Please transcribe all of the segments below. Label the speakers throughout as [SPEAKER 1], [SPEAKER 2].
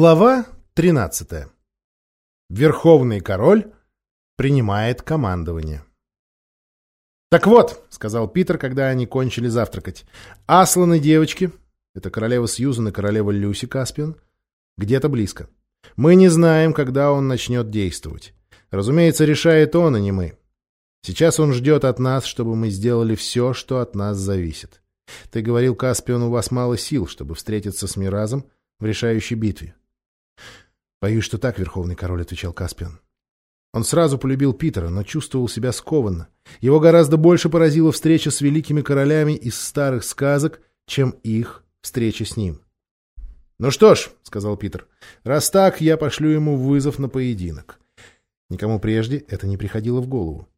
[SPEAKER 1] Глава 13. Верховный король принимает командование. «Так вот», — сказал Питер, когда они кончили завтракать, — «Аслан девочки, это королева Сьюзан и королева Люси Каспиан, где-то близко. Мы не знаем, когда он начнет действовать. Разумеется, решает он, а не мы. Сейчас он ждет от нас, чтобы мы сделали все, что от нас зависит. Ты говорил, Каспиан, у вас мало сил, чтобы встретиться с Миразом в решающей битве. «Боюсь, что так, Верховный Король», — отвечал Каспиан. Он сразу полюбил Питера, но чувствовал себя скованно. Его гораздо больше поразила встреча с великими королями из старых сказок, чем их встреча с ним. «Ну что ж», — сказал Питер, — «раз так, я пошлю ему вызов на поединок». Никому прежде это не приходило в голову.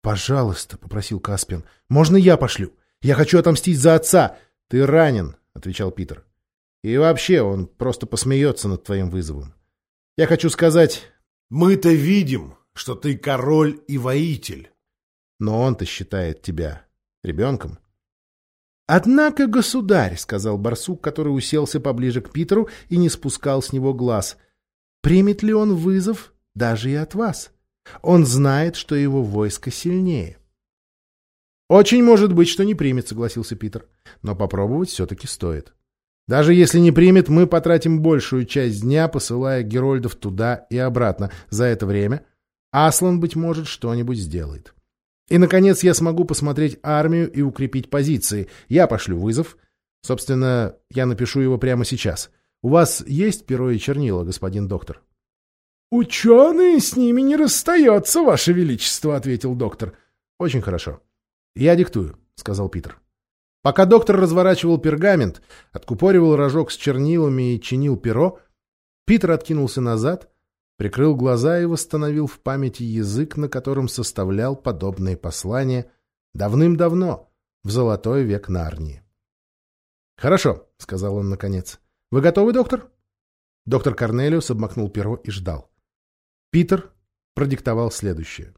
[SPEAKER 1] «Пожалуйста», — попросил Каспиан, — «можно я пошлю? Я хочу отомстить за отца». «Ты ранен», — отвечал Питер. И вообще, он просто посмеется над твоим вызовом. Я хочу сказать...
[SPEAKER 2] Мы-то видим, что ты король и воитель.
[SPEAKER 1] Но он-то считает тебя ребенком. «Однако, государь», — сказал барсук, который уселся поближе к Питеру и не спускал с него глаз, — «примет ли он вызов даже и от вас? Он знает, что его войско сильнее». «Очень может быть, что не примет», — согласился Питер, — «но попробовать все-таки стоит». Даже если не примет, мы потратим большую часть дня, посылая Герольдов туда и обратно. За это время Аслан, быть может, что-нибудь сделает. И, наконец, я смогу посмотреть армию и укрепить позиции. Я пошлю вызов. Собственно, я напишу его прямо сейчас. У вас есть перо и чернила, господин доктор? — Ученый с ними не расстается, ваше величество, — ответил доктор. — Очень хорошо. — Я диктую, — сказал Питер. Пока доктор разворачивал пергамент, откупоривал рожок с чернилами и чинил перо, Питер откинулся назад, прикрыл глаза и восстановил в памяти язык, на котором составлял подобные послания давным-давно, в золотой век Нарнии. «Хорошо», — сказал он наконец. «Вы готовы, доктор?» Доктор Корнелиус обмакнул перо и ждал. Питер продиктовал следующее.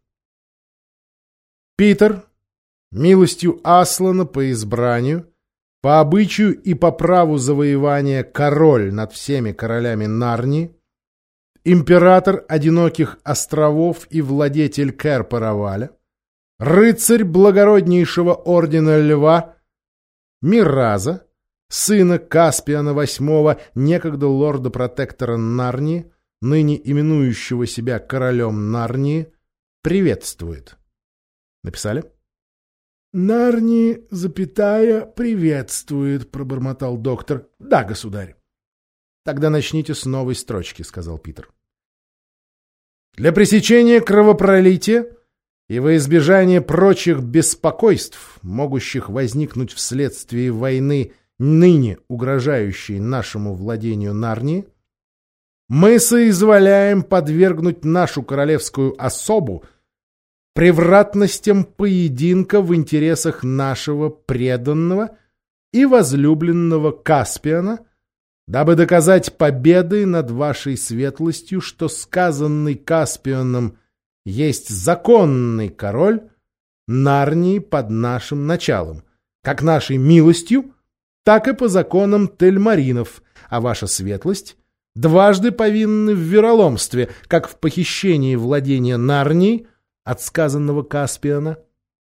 [SPEAKER 1] «Питер, милостью Аслана по избранию, по обычаю и по праву завоевания король над всеми королями Нарнии, император одиноких островов и владетель Кэр-Параваля, рыцарь благороднейшего ордена Льва, Мираза, сына Каспиана VIII, некогда лорда-протектора Нарнии, ныне именующего себя королем Нарнии, приветствует. Написали? «Нарни, запятая, приветствует», — пробормотал доктор. «Да, государь». «Тогда начните с новой строчки», — сказал Питер. «Для пресечения кровопролития и во избежание прочих беспокойств, могущих возникнуть вследствие войны, ныне угрожающей нашему владению Нарнии, мы соизволяем подвергнуть нашу королевскую особу — превратностям поединка в интересах нашего преданного и возлюбленного Каспиана, дабы доказать победы над вашей светлостью, что сказанный Каспианом есть законный король Нарнии под нашим началом, как нашей милостью, так и по законам Тельмаринов, а ваша светлость дважды повинны в вероломстве, как в похищении владения Нарнии, от сказанного Каспиана,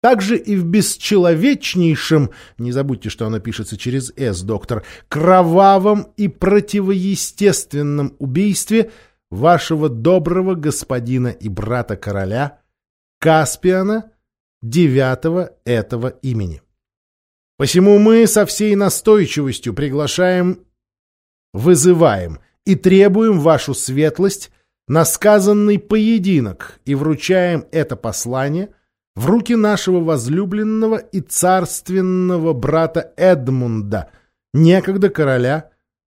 [SPEAKER 1] также и в бесчеловечнейшем, не забудьте, что оно пишется через «С», доктор, кровавом и противоестественном убийстве вашего доброго господина и брата короля Каспиана, девятого этого имени. Посему мы со всей настойчивостью приглашаем, вызываем и требуем вашу светлость на сказанный поединок и вручаем это послание в руки нашего возлюбленного и царственного брата Эдмунда, некогда короля,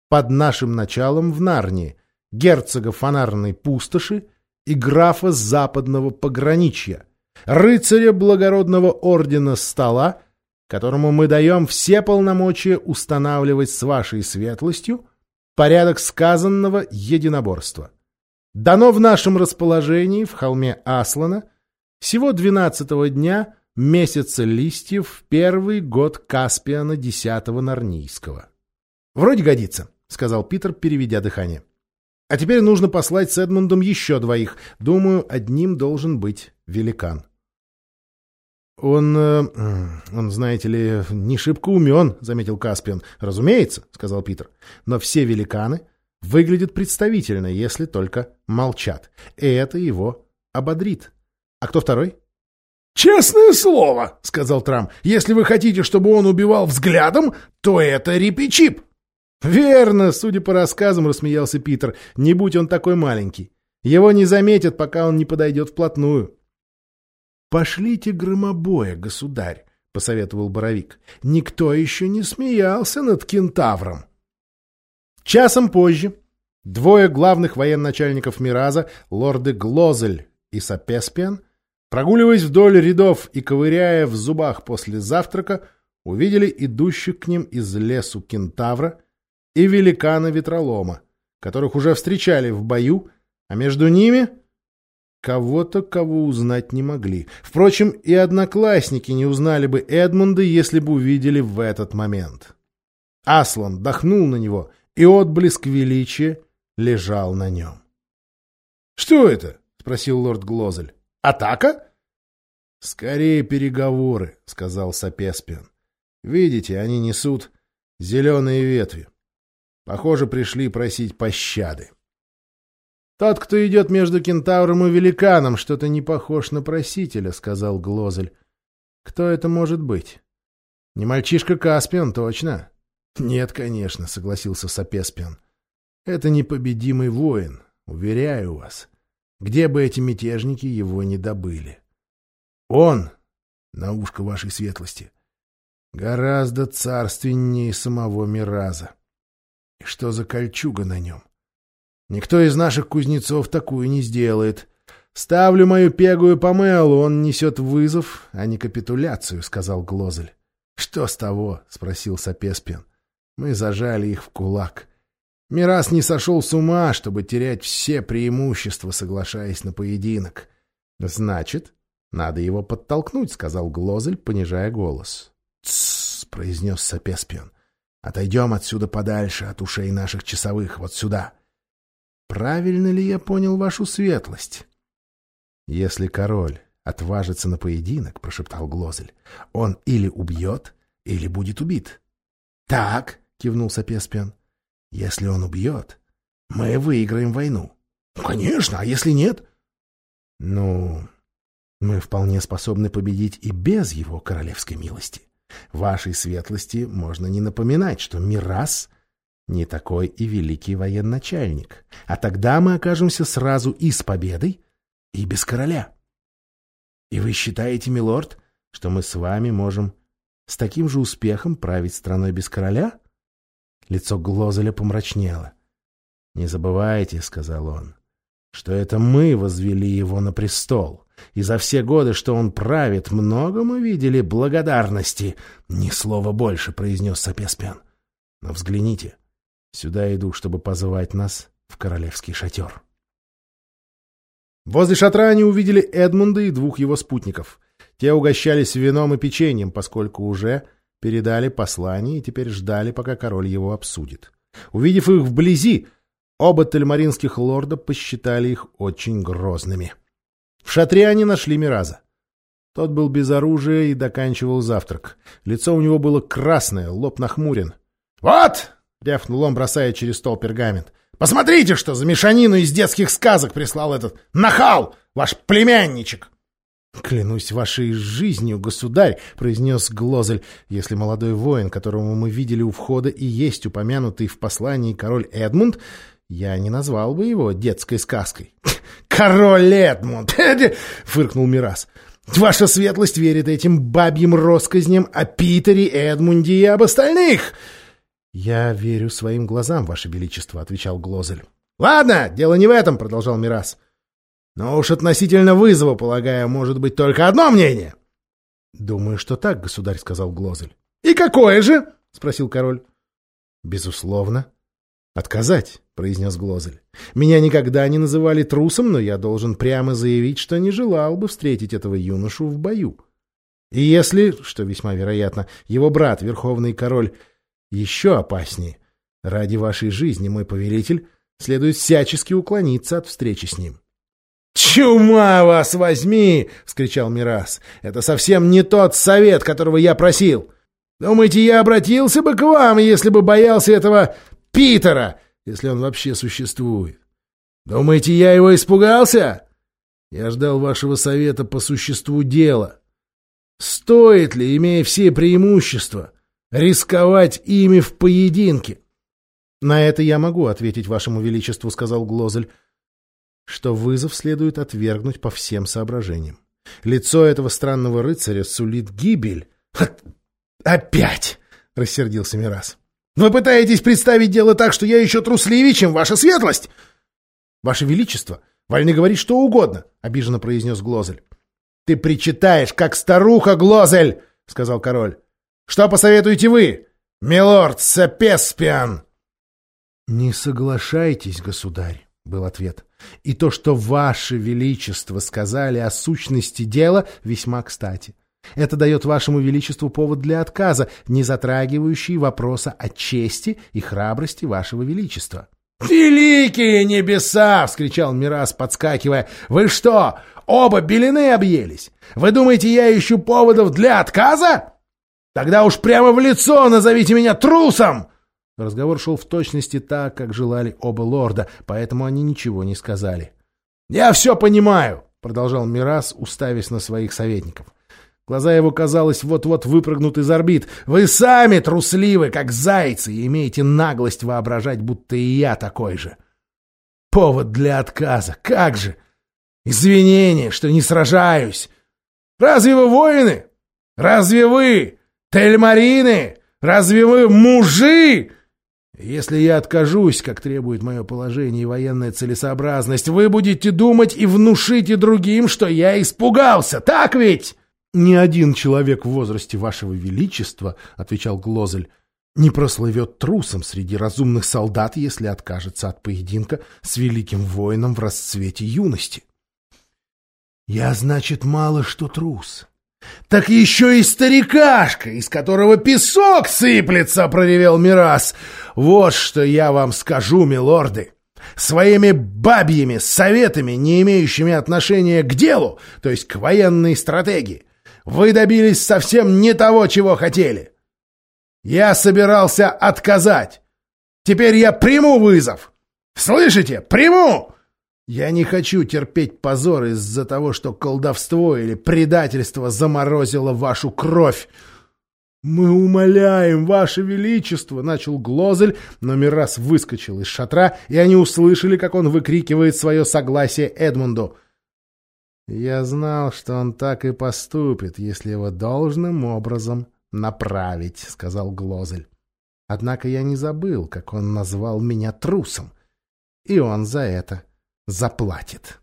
[SPEAKER 1] под нашим началом в Нарнии, герцога фонарной пустоши и графа западного пограничья, рыцаря благородного ордена стола, которому мы даем все полномочия устанавливать с вашей светлостью порядок сказанного единоборства. Дано в нашем расположении в холме Аслана всего двенадцатого дня месяца листьев в первый год Каспиана десятого Нарнийского. Вроде годится. сказал Питер, переведя дыхание. А теперь нужно послать с Эдмундом еще двоих. Думаю, одним должен быть великан. «Он, э, он, знаете ли, не шибко умен», — заметил Каспиан. «Разумеется», — сказал Питер. «Но все великаны выглядят представительно, если только молчат. И это его ободрит. А кто второй?»
[SPEAKER 2] «Честное слово», — сказал Трам. «Если вы хотите, чтобы он убивал взглядом, то это Рипичип».
[SPEAKER 1] «Верно, судя по рассказам», — рассмеялся Питер. «Не будь он такой маленький. Его не заметят, пока он не подойдет вплотную». «Пошлите громобоя, государь», — посоветовал Боровик. «Никто еще не смеялся над кентавром». Часом позже двое главных военачальников Мираза, лорды Глозель и Сапеспиан, прогуливаясь вдоль рядов и ковыряя в зубах после завтрака, увидели идущих к ним из лесу кентавра и великана-ветролома, которых уже встречали в бою, а между ними Кого-то, кого узнать не могли. Впрочем, и одноклассники не узнали бы Эдмунда, если бы увидели в этот момент. Аслан дохнул на него, и отблеск величия лежал на нем. — Что это? — спросил лорд Глозель. — Атака? — Скорее переговоры, — сказал Сапеспиан. — Видите, они несут зеленые ветви. Похоже, пришли просить пощады. — «Тот, кто идет между кентавром и великаном, что-то не похож на просителя», — сказал Глозель. «Кто это может быть? Не мальчишка Каспиан, точно?» «Нет, конечно», — согласился Сапеспиан. «Это непобедимый воин, уверяю вас. Где бы эти мятежники его не добыли?» «Он, на ушко вашей светлости, гораздо царственнее самого Мираза. И что за кольчуга на нем? Никто из наших кузнецов такую не сделает. Ставлю мою пегую помелу, он несет вызов, а не капитуляцию, — сказал Глозель. — Что с того? — спросил Сапеспин. Мы зажали их в кулак. Мирас не сошел с ума, чтобы терять все преимущества, соглашаясь на поединок. — Значит, надо его подтолкнуть, — сказал Глозель, понижая голос. — Тссс, — произнес Сапеспион. — Отойдем отсюда подальше от ушей наших часовых, вот сюда. — Правильно ли я понял вашу светлость? Если король отважится на поединок, — прошептал Глозель, — он или убьет, или будет убит. — Так, — кивнул Сапеспиан, — если он убьет, мы выиграем войну. — Конечно, а если нет? — Ну, мы вполне способны победить и без его королевской милости. Вашей светлости можно не напоминать, что Мирас — не такой и великий военачальник. А тогда мы окажемся сразу и с победой, и без короля. И вы считаете, милорд, что мы с вами можем с таким же успехом править страной без короля? Лицо Глозеля помрачнело. «Не забывайте», — сказал он, — «что это мы возвели его на престол, и за все годы, что он правит, много мы видели благодарности». «Ни слова больше», — произнес Сапеспиан. «Но взгляните, Сюда иду, чтобы позвать нас в королевский шатер. Возле шатра они увидели Эдмунда и двух его спутников. Те угощались вином и печеньем, поскольку уже передали послание и теперь ждали, пока король его обсудит. Увидев их вблизи, оба тельмаринских лорда посчитали их очень грозными. В шатре они нашли Мираза. Тот был без оружия и доканчивал завтрак. Лицо у него было красное, лоб нахмурен. — Вот! — рявкнул он, бросая через стол пергамент. «Посмотрите, что за мешанину из детских сказок прислал этот нахал, ваш племянничек!» «Клянусь вашей жизнью, государь!» — произнес Глозель. «Если молодой воин, которого мы видели у входа, и есть упомянутый в послании король Эдмунд, я не назвал бы его детской сказкой». «Король Эдмунд!» — фыркнул Мирас. «Ваша светлость верит этим бабьим россказням о Питере, Эдмунде и об остальных!» — Я верю своим глазам, Ваше Величество, — отвечал Глозель. — Ладно, дело не в этом, — продолжал Мирас. — Но уж относительно вызова, полагаю, может быть только одно мнение. — Думаю, что так, государь, — сказал Глозель. — И какое же? — спросил король. — Безусловно. — Отказать, — произнес Глозель. — Меня никогда не называли трусом, но я должен прямо заявить, что не желал бы встретить этого юношу в бою. И если, что весьма вероятно, его брат, верховный король, еще опаснее, Ради вашей жизни, мой повелитель, следует всячески уклониться от встречи с ним.
[SPEAKER 2] «Чума вас возьми!» — вскричал Мирас. «Это совсем не тот совет, которого я просил. Думаете, я обратился бы к вам, если бы боялся этого Питера, если он вообще существует? Думаете, я его испугался? Я ждал вашего совета по существу дела. Стоит ли, имея все преимущества, рисковать ими в поединке?»
[SPEAKER 1] «На это я могу ответить вашему величеству», — сказал Глозель что вызов следует отвергнуть по всем соображениям. Лицо этого странного рыцаря сулит гибель.
[SPEAKER 2] «Опять!» — рассердился Мирас. «Вы пытаетесь представить дело так, что я еще трусливее, чем ваша светлость?»
[SPEAKER 1] «Ваше Величество, вольны говорить что угодно», — обиженно произнес Глозель.
[SPEAKER 2] «Ты причитаешь, как старуха, Глозель!» — сказал король. «Что посоветуете вы, милорд Сапеспиан?»
[SPEAKER 1] «Не соглашайтесь, государь», — был ответ. И то, что Ваше Величество сказали о сущности дела, весьма кстати. Это дает Вашему Величеству повод для отказа, не затрагивающий вопроса о чести и храбрости Вашего Величества.
[SPEAKER 2] «Великие небеса!» — вскричал Мирас, подскакивая. «Вы что, оба белины объелись? Вы думаете, я ищу поводов для отказа? Тогда уж прямо в лицо назовите меня трусом!»
[SPEAKER 1] Разговор шел в точности так, как желали оба лорда, поэтому они ничего не сказали.
[SPEAKER 2] «Я все понимаю!» — продолжал
[SPEAKER 1] Мирас, уставясь на своих советников. Глаза его, казалось, вот-вот выпрыгнут из орбит. «Вы сами трусливы, как зайцы, и имеете наглость воображать, будто и я такой же!» «Повод для отказа! Как же! Извинение, что не сражаюсь! Разве вы воины? Разве вы тельмарины? Разве вы мужи?» Если я откажусь, как требует мое положение и военная целесообразность, вы будете думать и внушите другим, что я испугался, так ведь? — Ни один человек в возрасте вашего величества, — отвечал Глозель, — не прослывет трусом среди разумных солдат, если откажется от поединка с великим воином в расцвете юности. — Я, значит, мало что трус. «Так еще и старикашка, из которого песок сыплется!» — проревел Мирас. «Вот что я вам скажу, милорды!» Своими бабьими советами, не имеющими отношения к делу, то есть к военной стратегии, вы добились совсем не того, чего хотели. Я собирался отказать. Теперь я приму вызов. Слышите? Приму! Я не хочу терпеть позор из-за того, что колдовство или предательство заморозило вашу кровь. «Мы умоляем, Ваше Величество!» — начал Глозель, но Мирас выскочил из шатра, и они услышали, как он выкрикивает свое согласие Эдмунду. «Я знал, что он так и поступит, если его должным образом направить», — сказал Глозель. «Однако я не забыл, как он назвал меня трусом, и он за это заплатит.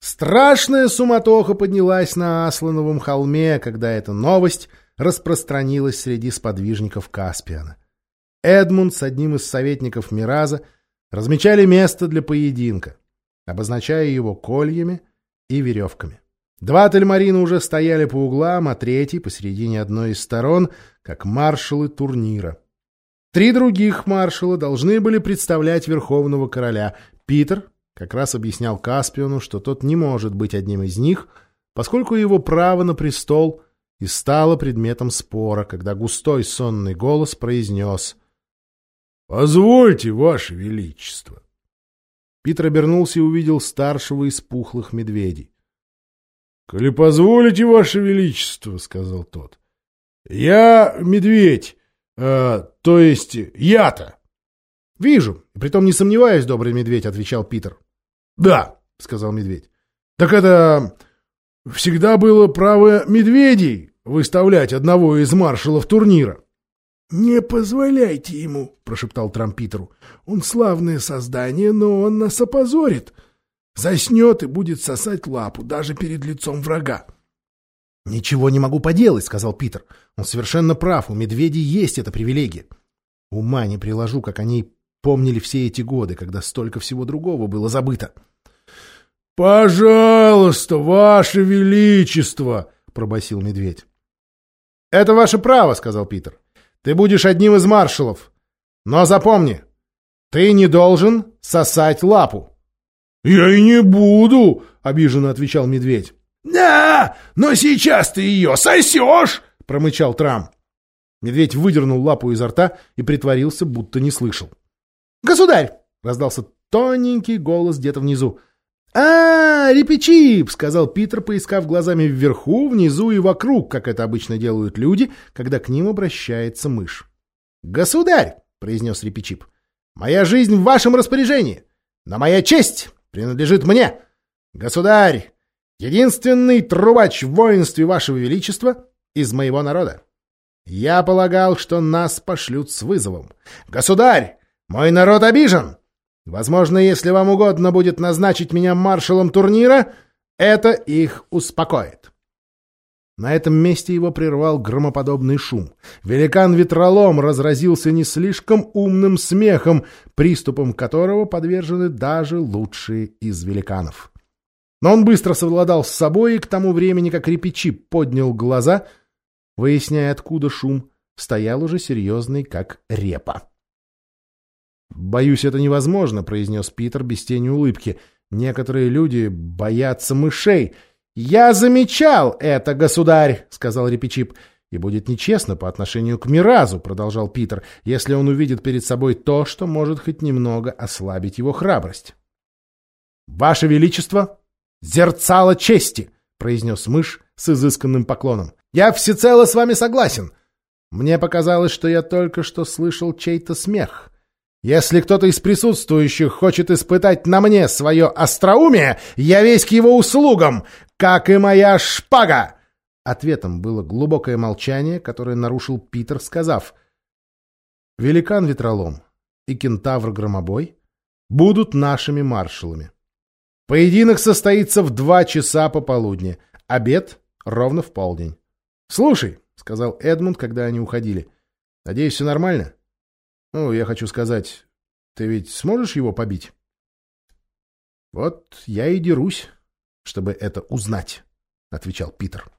[SPEAKER 1] Страшная суматоха поднялась на Аслановом холме, когда эта новость распространилась среди сподвижников Каспиана. Эдмунд с одним из советников Мираза размечали место для поединка, обозначая его кольями и веревками. Два тельмарина уже стояли по углам, а третий посередине одной из сторон, как маршалы турнира. Три других маршала должны были представлять верховного короля. Питер как раз объяснял Каспиону, что тот не может быть одним из них, поскольку его право на престол и стало предметом спора, когда густой сонный голос произнес «Позвольте, Ваше Величество!» Питер обернулся и увидел старшего из пухлых медведей. — Коли позволите, Ваше Величество, — сказал тот, — я медведь, Э, то есть я-то? — Вижу. И притом не сомневаюсь, добрый медведь, — отвечал Питер. — Да, — сказал медведь. — Так это всегда было право медведей выставлять одного из маршалов турнира. — Не позволяйте ему, — прошептал Трамп Питеру. — Он славное создание, но он нас опозорит. Заснет и будет сосать лапу даже перед лицом врага. — «Ничего не могу поделать», — сказал Питер. «Он совершенно прав, у медведей есть эта привилегия. Ума не приложу, как они помнили все эти годы, когда столько всего другого было забыто». «Пожалуйста, ваше величество!» — пробасил медведь. «Это ваше право», — сказал Питер. ты будешь одним из маршалов. Но запомни, ты не должен сосать лапу.
[SPEAKER 2] — Я и не буду, — обиженно отвечал медведь. — Да, но сейчас ты ее сосешь, — промычал Трам.
[SPEAKER 1] Медведь выдернул лапу изо рта и притворился, будто не слышал. «Государь!» — раздался тоненький голос где-то внизу. «А, репечип!» — сказал Питер, поискав глазами вверху, внизу и вокруг, как это обычно делают люди, когда к ним обращается мышь. «Государь!» — произнес репечип. «Моя жизнь в вашем распоряжении, но моя честь принадлежит мне. Государь, единственный трубач в воинстве вашего величества из моего народа. Я полагал, что нас пошлют с вызовом. Государь, мой народ обижен. Возможно, если вам угодно будет назначить меня маршалом турнира, это их успокоит. На этом месте его прервал громоподобный шум. Великан-ветролом разразился не слишком умным смехом, приступом которого подвержены даже лучшие из великанов. Но он быстро совладал с собой и к тому времени, как Репичи поднял глаза, выясняя, откуда шум, стоял уже серьезный, как репа. «Боюсь, это невозможно», — произнес Питер без тени улыбки. «Некоторые люди боятся мышей». «Я замечал это, государь», — сказал Репичип. «И будет нечестно по отношению к Миразу», — продолжал Питер, «если он увидит перед собой то, что может хоть немного ослабить его храбрость». «Ваше Величество, зерцало чести», — произнес мышь с изысканным поклоном. Я всецело с вами согласен. Мне показалось, что я только что слышал чей-то смех. Если кто-то из присутствующих хочет испытать на мне свое остроумие, я весь к его услугам, как и моя шпага!» Ответом было глубокое молчание, которое нарушил Питер, сказав «Великан-ветролом и кентавр-громобой будут нашими маршалами. Поединок состоится в два часа пополудни, обед ровно в полдень. «Слушай», — сказал Эдмунд, когда они уходили, — «надеюсь, все нормально? Ну, я хочу сказать, ты ведь сможешь его побить?» «Вот я и дерусь, чтобы это узнать», — отвечал Питер.